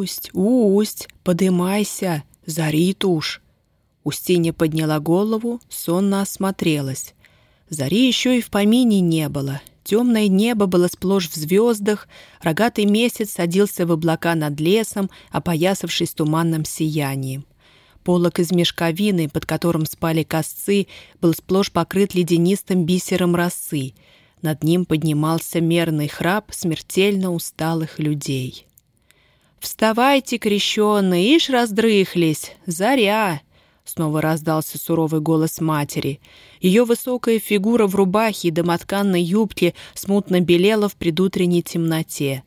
«Усть, усть, подымайся, зарит уж!» Устинья подняла голову, сонно осмотрелась. Зари еще и в помине не было. Темное небо было сплошь в звездах, рогатый месяц садился в облака над лесом, опоясавшись туманным сиянием. Полок из мешковины, под которым спали косцы, был сплошь покрыт ледянистым бисером росы. Над ним поднимался мерный храп смертельно усталых людей. «Вставайте, крещенные, ишь раздрыхлись! Заря!» Снова раздался суровый голос матери. Ее высокая фигура в рубахе и домотканной юбке смутно белела в предутренней темноте.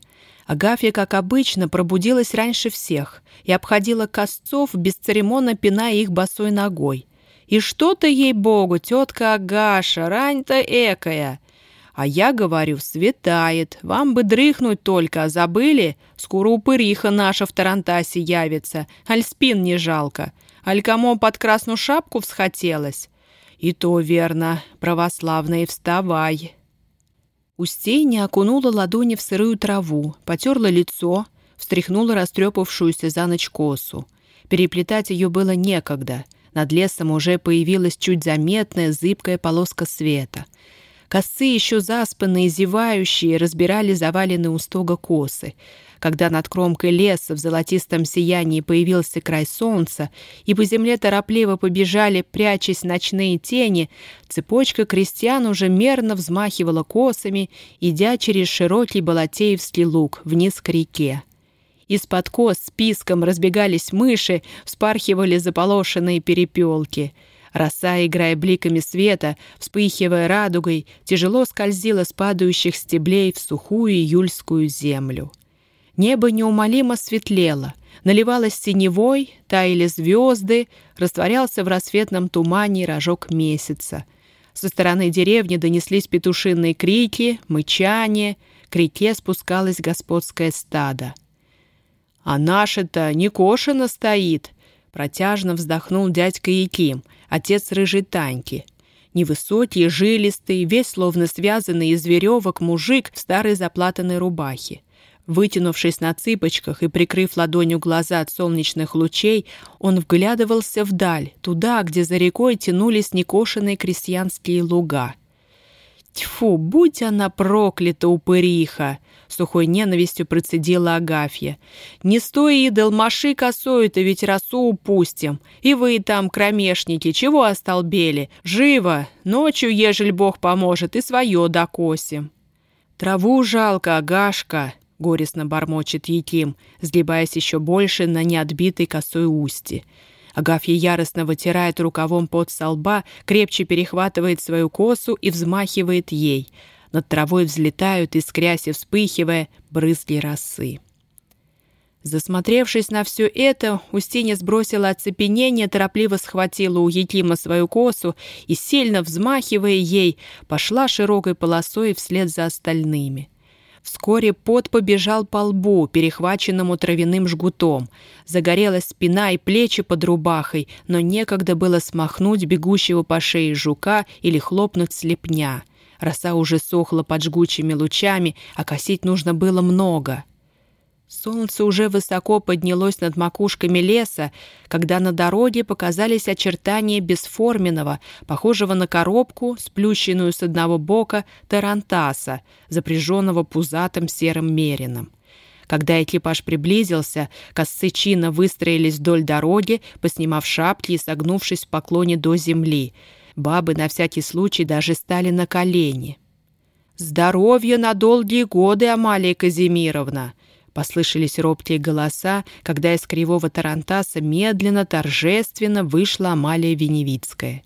Агафья, как обычно, пробудилась раньше всех и обходила косцов, бесцеремонно пиная их босой ногой. «И что-то, ей-богу, тетка Агаша, рань-то экая!» А я говорю, светает, вам бы дрыхнуть только, а забыли? Скоро упыриха наша в Тарантасе явится, аль спин не жалко. Аль кому под красную шапку всхотелось? И то верно, православные, вставай. Устейня окунула ладони в сырую траву, потерла лицо, встряхнула растрепавшуюся за ночь косу. Переплетать ее было некогда. Над лесом уже появилась чуть заметная зыбкая полоска света. Косы, еще заспанные, зевающие, разбирали заваленные у стога косы. Когда над кромкой леса в золотистом сиянии появился край солнца, и по земле торопливо побежали, прячась ночные тени, цепочка крестьян уже мерно взмахивала косами, идя через широкий Балатеевский луг вниз к реке. Из-под кос списком разбегались мыши, вспархивали заполошенные перепелки — Роса, играя бликами света, вспыхивая радугой, тяжело скользила с падающих стеблей в сухую июльскую землю. Небо неумолимо светлело, наливалось синевой, таяли звезды, растворялся в рассветном тумане рожок месяца. Со стороны деревни донеслись петушиные крики, мычание, к реке спускалось господское стадо. «А наше-то не кошено стоит!» Протяжно вздохнул дядька Яким, отец рыжей Таньки. Невысокий, жилистый, весь словно связанный из веревок мужик в старой заплатанной рубахе. Вытянувшись на цыпочках и прикрыв ладонью глаза от солнечных лучей, он вглядывался вдаль, туда, где за рекой тянулись некошенные крестьянские луга. «Тьфу, будь она проклята, упыриха!» — сухой ненавистью процедила Агафья. «Не стой, идол, маши косою-то, ведь росу упустим. И вы там, кромешники, чего остолбели? Живо! Ночью, ежель Бог поможет, и свое докосим». «Траву жалко, Агашка!» — горестно бормочет Яким, сгибаясь еще больше на неотбитой косой устье. Агафья яростно вытирает рукавом под со лба, крепче перехватывает свою косу и взмахивает ей. Над травой взлетают, искрясь и вспыхивая, брызги росы. Засмотревшись на все это, Устинья сбросила оцепенение, торопливо схватила у Якима свою косу и, сильно взмахивая ей, пошла широкой полосой вслед за остальными. Вскоре пот побежал по лбу, перехваченному травяным жгутом. Загорелась спина и плечи под рубахой, но некогда было смахнуть бегущего по шее жука или хлопнуть слепня. Роса уже сохла под жгучими лучами, а косить нужно было много — Солнце уже высоко поднялось над макушками леса, когда на дороге показались очертания бесформенного, похожего на коробку, сплющенную с одного бока, тарантаса, запряженного пузатым серым мерином. Когда экипаж приблизился, косцычина выстроились вдоль дороги, поснимав шапки и согнувшись в поклоне до земли. Бабы на всякий случай даже стали на колени. «Здоровье на долгие годы, Амалия Казимировна!» Послышались робкие голоса, когда из кривого тарантаса медленно, торжественно вышла Амалия Веневицкая.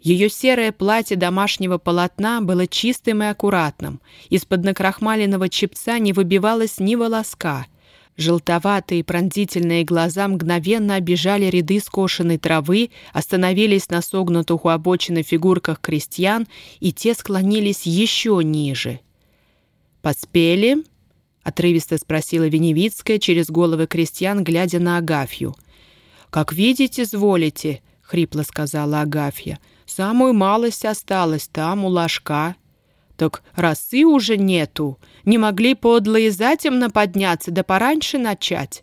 Ее серое платье домашнего полотна было чистым и аккуратным. Из-под накрахмаленного чепца не выбивалось ни волоска. Желтоватые пронзительные глаза мгновенно обижали ряды скошенной травы, остановились на согнутых у обочины фигурках крестьян, и те склонились еще ниже. «Поспели?» — отрывисто спросила Веневицкая через головы крестьян, глядя на Агафью. «Как видите, изволите», — хрипло сказала Агафья. «Самую малость осталась там, у ложка». Так росы уже нету. Не могли подлые затемно подняться, да пораньше начать.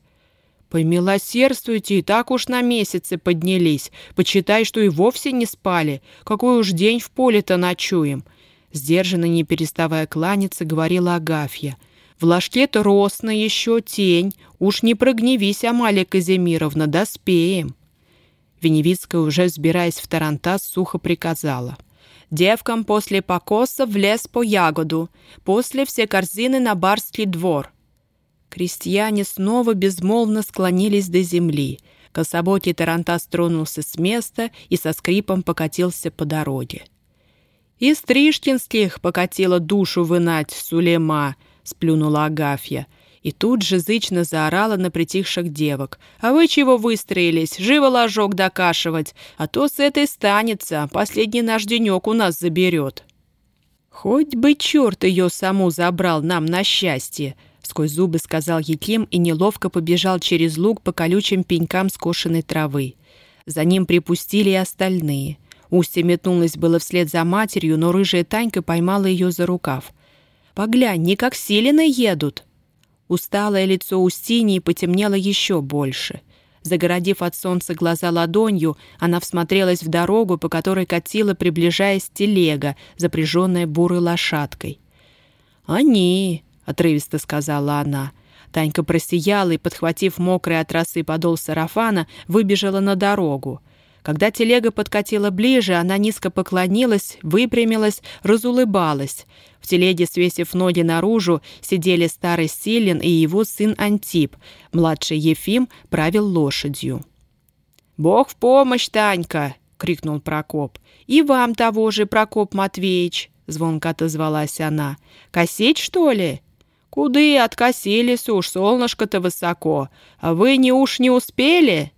«Помилосердствуйте, и так уж на месяцы поднялись. Почитай, что и вовсе не спали. Какой уж день в поле-то ночуем!» Сдержанно, не переставая кланяться, говорила Агафья. «В ложке-то росно еще тень. Уж не прогневись, Амалия Казимировна, доспеем!» Веневицкая, уже взбираясь в тарантас, сухо приказала. «Девкам после покоса в лес по ягоду, после все корзины на барский двор». Крестьяне снова безмолвно склонились до земли. Кособотий тарантас тронулся с места и со скрипом покатился по дороге. «Из Тришкинских покатила душу вынать Сулейма», — сплюнула Агафья. И тут же зычно заорала на притихших девок. «А вы чего выстроились? Живо ложок докашивать, а то с этой станется, последний наш денек у нас заберет». «Хоть бы черт ее саму забрал нам на счастье!» Сквозь зубы сказал Яким и неловко побежал через луг по колючим пенькам скошенной травы. За ним припустили и остальные. Устья метнулась было вслед за матерью, но рыжая Танька поймала ее за рукав. «Поглянь, не как силены едут!» Усталое лицо Устинии потемнело еще больше. Загородив от солнца глаза ладонью, она всмотрелась в дорогу, по которой катила, приближаясь телега, запряженная бурой лошадкой. «Они!» отрывисто сказала она. Танька просияла и, подхватив мокрый от росы подол сарафана, выбежала на дорогу. Когда телега подкатила ближе, она низко поклонилась, выпрямилась, разулыбалась. В телеге, свесив ноги наружу, сидели старый Селин и его сын Антип. Младший Ефим правил лошадью. «Бог в помощь, Танька!» — крикнул Прокоп. «И вам того же, Прокоп Матвеевич!» — звонко отозвалась она. «Косеть, что ли?» «Куды откосились уж, солнышко-то высоко. А вы не уж не успели?»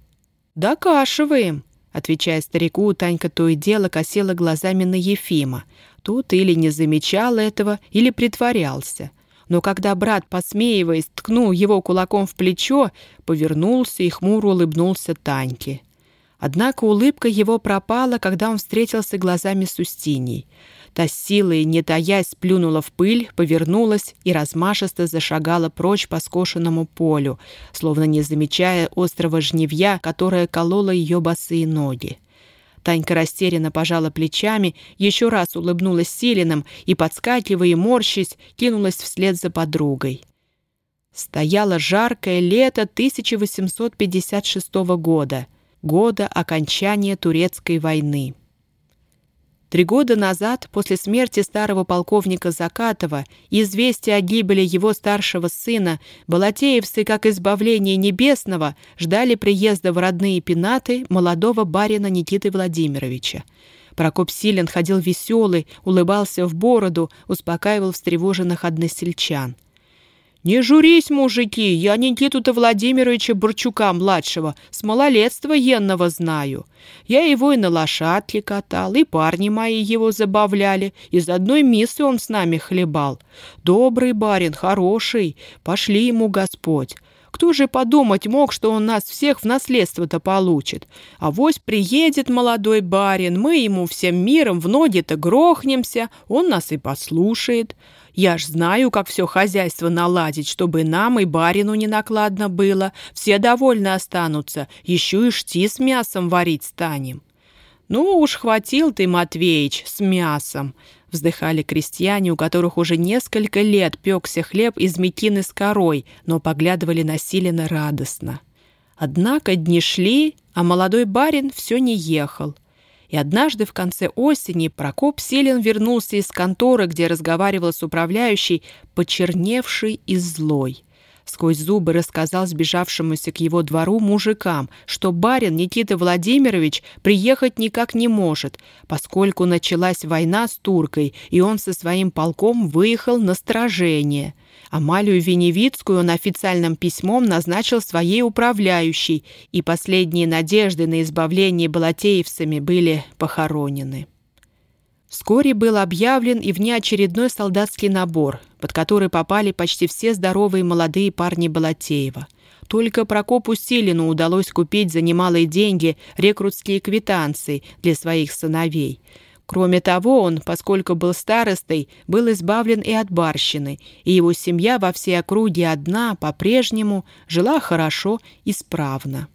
«Докашиваем», — отвечая старику, Танька то и дело косила глазами на Ефима. Тут или не замечал этого, или притворялся. Но когда брат, посмеиваясь, ткнул его кулаком в плечо, повернулся и хмуро улыбнулся Таньке. Однако улыбка его пропала, когда он встретился глазами с Устиней. Та силой, не таясь, плюнула в пыль, повернулась и размашисто зашагала прочь по скошенному полю, словно не замечая острого жневья, которое кололо ее босые ноги. Танька растерянно пожала плечами, еще раз улыбнулась Силиным и, подскакивая и морщись, кинулась вслед за подругой. Стояло жаркое лето 1856 года, года окончания Турецкой войны. Три года назад, после смерти старого полковника Закатова, известие о гибели его старшего сына, балатеевцы, как избавление небесного, ждали приезда в родные пенаты молодого барина Никиты Владимировича. Прокоп Силин ходил веселый, улыбался в бороду, успокаивал встревоженных односельчан. «Не журись, мужики, я Никиту-то Владимировича Бурчука-младшего с малолетства енного знаю. Я его и на лошадке катал, и парни мои его забавляли, из одной миссы он с нами хлебал. Добрый барин, хороший, пошли ему Господь. Кто же подумать мог, что он нас всех в наследство-то получит? А вось приедет молодой барин, мы ему всем миром в ноги-то грохнемся, он нас и послушает». Я ж знаю, как все хозяйство наладить, чтобы нам и барину не накладно было. Все довольны останутся, еще и шти с мясом варить станем». «Ну уж хватил ты, Матвеич, с мясом!» Вздыхали крестьяне, у которых уже несколько лет пекся хлеб из мекины с корой, но поглядывали на радостно. Однако дни шли, а молодой барин все не ехал. И однажды в конце осени Прокоп Селин вернулся из конторы, где разговаривал с управляющей, почерневший и злой. Сквозь зубы рассказал сбежавшемуся к его двору мужикам, что барин Никита Владимирович приехать никак не может, поскольку началась война с туркой, и он со своим полком выехал на сражение. Амалию Веневицкую он официальным письмом назначил своей управляющей, и последние надежды на избавление балатеевцами были похоронены. Вскоре был объявлен и внеочередной солдатский набор, под который попали почти все здоровые молодые парни Балатеева. Только Прокопу Силину удалось купить за немалые деньги рекрутские квитанции для своих сыновей – Кроме того, он, поскольку был старостой, был избавлен и от барщины, и его семья во всей округе одна, по-прежнему, жила хорошо и справно.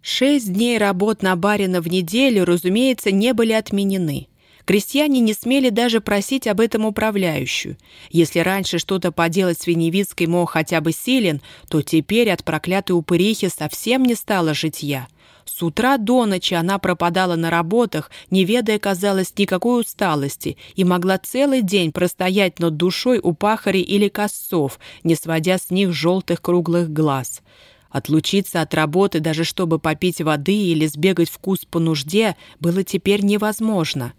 Шесть дней работ на барина в неделю, разумеется, не были отменены. Крестьяне не смели даже просить об этом управляющую. Если раньше что-то поделать с Веневицкой мог хотя бы силен, то теперь от проклятой упырихи совсем не стало житья. С утра до ночи она пропадала на работах, не ведая, казалось, никакой усталости, и могла целый день простоять над душой у пахарей или косцов, не сводя с них желтых круглых глаз. Отлучиться от работы, даже чтобы попить воды или сбегать в куст по нужде, было теперь невозможно.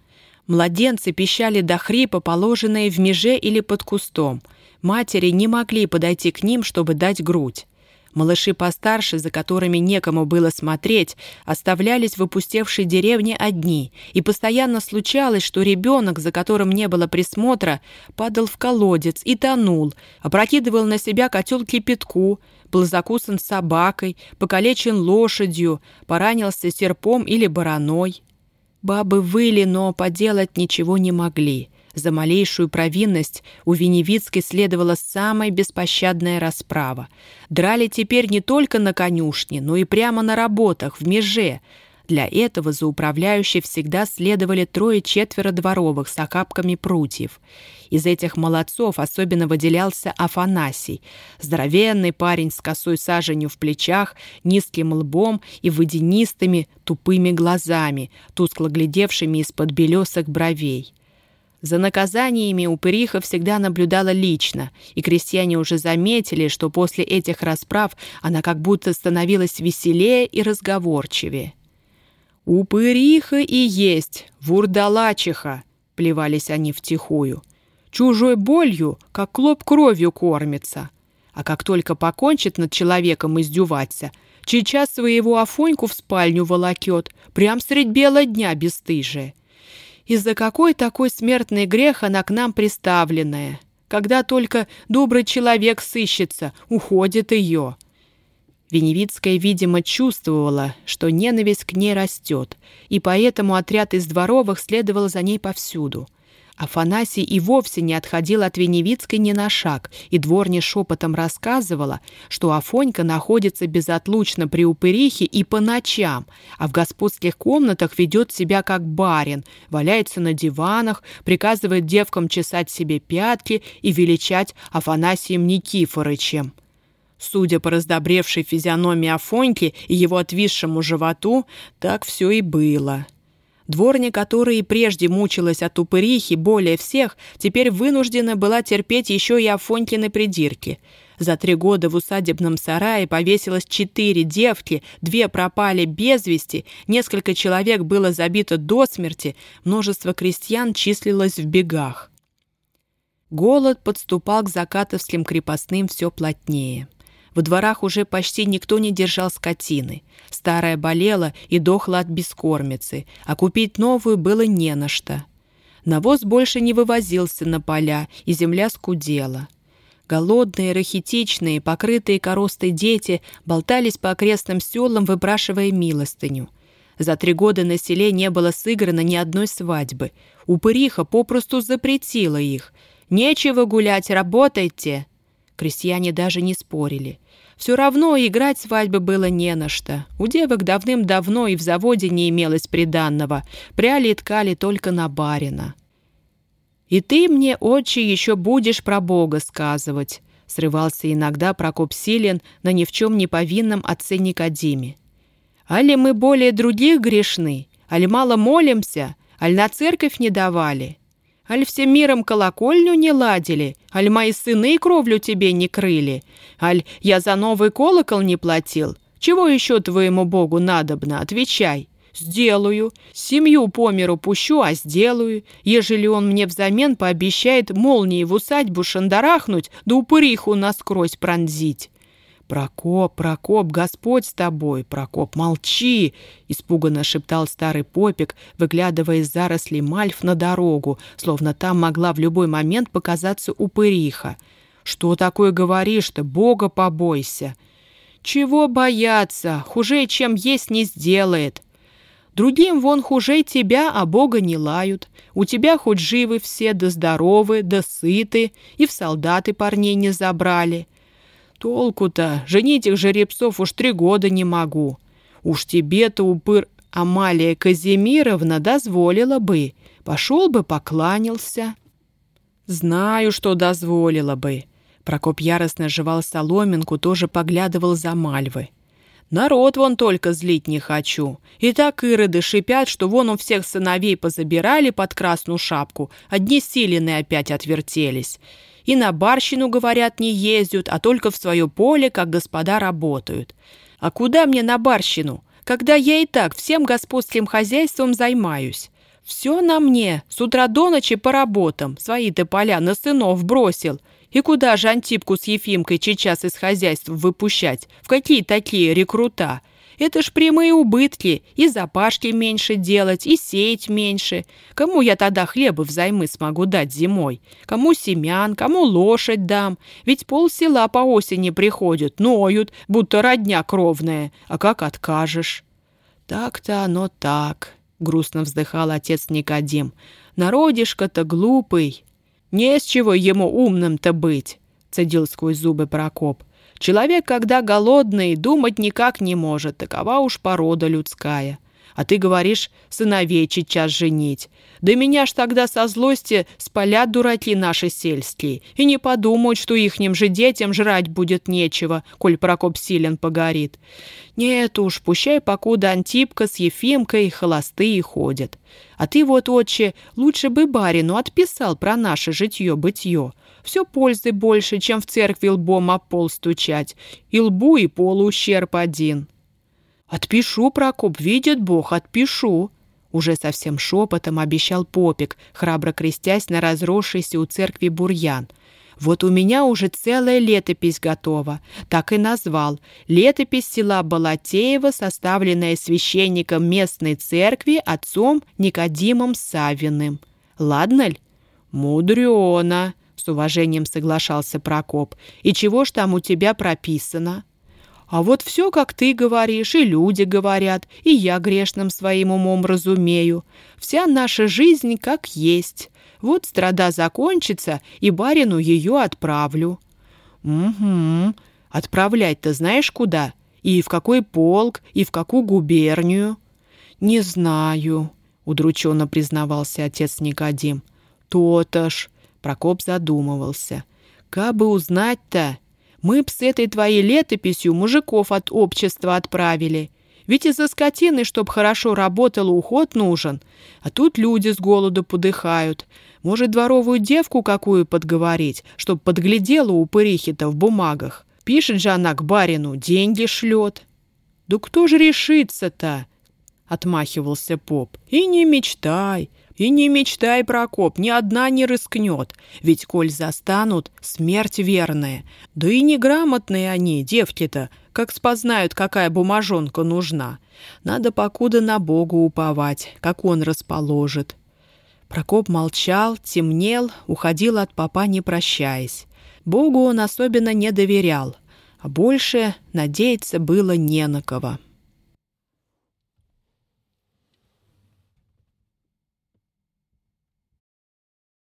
Младенцы пищали до хрипа, положенные в меже или под кустом. Матери не могли подойти к ним, чтобы дать грудь. Малыши постарше, за которыми некому было смотреть, оставлялись в опустевшей деревне одни, и постоянно случалось, что ребенок, за которым не было присмотра, падал в колодец и тонул, опрокидывал на себя котел кипятку, был закусан собакой, покалечен лошадью, поранился серпом или бараной. Бабы выли, но поделать ничего не могли. За малейшую провинность у Веневицкой следовала самая беспощадная расправа. Драли теперь не только на конюшне, но и прямо на работах, в меже. Для этого за управляющей всегда следовали трое-четверо дворовых с окапками прутьев. Из этих молодцов особенно выделялся Афанасий, здоровенный парень с косой саженью в плечах, низким лбом и водянистыми тупыми глазами, тускло глядевшими из-под белесых бровей. За наказаниями упыриха всегда наблюдала лично, и крестьяне уже заметили, что после этих расправ она как будто становилась веселее и разговорчивее. «Упыриха и есть, вурдалачиха!» — плевались они втихую. «Чужой болью, как клоп кровью кормится. А как только покончит над человеком издюваться, сейчас своего Афоньку в спальню волокет, прям средь бела дня бесстыжая. Из-за какой такой смертный грех она к нам приставленная? Когда только добрый человек сыщется, уходит ее. Веневицкая, видимо, чувствовала, что ненависть к ней растет, и поэтому отряд из дворовых следовал за ней повсюду. Афанасий и вовсе не отходил от Веневицкой ни на шаг, и дворня шепотом рассказывала, что Афонька находится безотлучно при упырихе и по ночам, а в господских комнатах ведет себя как барин, валяется на диванах, приказывает девкам чесать себе пятки и величать Афанасием Никифорычем. Судя по раздобревшей физиономии Афоньки и его отвисшему животу, так все и было. Дворня, которая и прежде мучилась от упырихи более всех, теперь вынуждена была терпеть еще и Афонькины придирки. За три года в усадебном сарае повесилось четыре девки, две пропали без вести, несколько человек было забито до смерти, множество крестьян числилось в бегах. Голод подступал к закатовским крепостным все плотнее. В дворах уже почти никто не держал скотины. Старая болела и дохла от бескормицы, а купить новую было не на что. Навоз больше не вывозился на поля, и земля скудела. Голодные, рахитичные, покрытые коростой дети болтались по окрестным селам, выпрашивая милостыню. За три года на селе не было сыграно ни одной свадьбы. Упыриха попросту запретила их. «Нечего гулять, работайте!» Крестьяне даже не спорили. Все равно играть свадьбы было не на что. У девок давным-давно и в заводе не имелось приданного. Пряли и ткали только на барина. «И ты мне, отче, еще будешь про Бога сказывать», — срывался иногда Прокоп Силин на ни в чем не повинном отце Никодиме. «Али мы более других грешны? Али мало молимся? Аль на церковь не давали?» Аль всем миром колокольню не ладили? Аль мои сыны кровлю тебе не крыли? Аль я за новый колокол не платил? Чего еще твоему богу надобно? Отвечай. Сделаю. Семью по миру пущу, а сделаю. Ежели он мне взамен пообещает молнии в усадьбу шандарахнуть, да упыриху насквозь пронзить. «Прокоп, Прокоп, Господь с тобой! Прокоп, молчи!» — испуганно шептал старый попик, выглядывая из зарослей мальф на дорогу, словно там могла в любой момент показаться упыриха. «Что такое говоришь-то? Бога побойся!» «Чего бояться? Хуже, чем есть, не сделает!» Другим вон хуже тебя, а Бога не лают. У тебя хоть живы все, да здоровы, да сыты, и в солдаты парней не забрали. Толку-то, женить их жеребцов уж три года не могу. Уж тебе-то, упыр Амалия Казимировна, дозволила бы. Пошел бы, покланялся. Знаю, что дозволила бы. Прокоп яростно жевал соломинку, тоже поглядывал за Мальвы. Народ вон только злить не хочу. И так ироды шипят, что вон у всех сыновей позабирали под красную шапку, одни силины опять отвертелись. И на барщину, говорят, не ездят, а только в свое поле, как господа, работают. А куда мне на барщину, когда я и так всем господским хозяйством займаюсь? Все на мне, с утра до ночи по работам, свои-то поля на сынов бросил — и куда же Антипку с Ефимкой сейчас из хозяйства выпущать? В какие такие рекрута? Это ж прямые убытки, и запашки меньше делать, и сеять меньше. Кому я тогда хлеба взаймы смогу дать зимой? Кому семян, кому лошадь дам? Ведь пол села по осени приходят, ноют, будто родня кровная. А как откажешь? Так-то оно так, грустно вздыхал отец Никодим. Народишко-то глупый. «Не с чего ему умным-то быть», — цедил сквозь зубы Прокоп. «Человек, когда голодный, думать никак не может, такова уж порода людская. А ты говоришь, сыновей сейчас женить. Да меня ж тогда со злости спалят дураки наши сельские и не подумают, что ихним же детям жрать будет нечего, коль Прокоп силен погорит. Нет уж, пущай покуда Антипка с Ефимкой холостые ходят. А ты вот, отче, лучше бы барину отписал про наше житье-бытье. Все пользы больше, чем в церкви лбом об пол стучать. И лбу, и полу ущерб один». «Отпишу, Прокоп, видит Бог, отпишу!» Уже совсем шепотом обещал Попик, храбро крестясь на разросшийся у церкви бурьян. «Вот у меня уже целая летопись готова. Так и назвал. Летопись села Балатеева, составленная священником местной церкви отцом Никодимом Савиным. Ладно ль?» «Мудрено!» — с уважением соглашался Прокоп. «И чего ж там у тебя прописано?» А вот все, как ты говоришь, и люди говорят, и я грешным своим умом разумею. Вся наша жизнь как есть. Вот страда закончится, и барину ее отправлю». «Угу. Отправлять-то знаешь куда? И в какой полк, и в какую губернию?» «Не знаю», — удрученно признавался отец Никодим. «То-то ж», — Прокоп задумывался. «Кабы узнать-то, мы б с этой твоей летописью мужиков от общества отправили. Ведь из-за скотины, чтоб хорошо работала, уход нужен. А тут люди с голоду подыхают. Может, дворовую девку какую подговорить, чтоб подглядела у пырихи-то в бумагах. Пишет же она к барину, деньги шлет. «Да кто же решится-то?» — отмахивался поп. «И не мечтай. И не мечтай, Прокоп, ни одна не рискнет, ведь коль застанут, смерть верная. Да и неграмотные они, девки-то, как спознают, какая бумажонка нужна. Надо покуда на Бога уповать, как он расположит. Прокоп молчал, темнел, уходил от папа, не прощаясь. Богу он особенно не доверял, а больше надеяться было не на кого.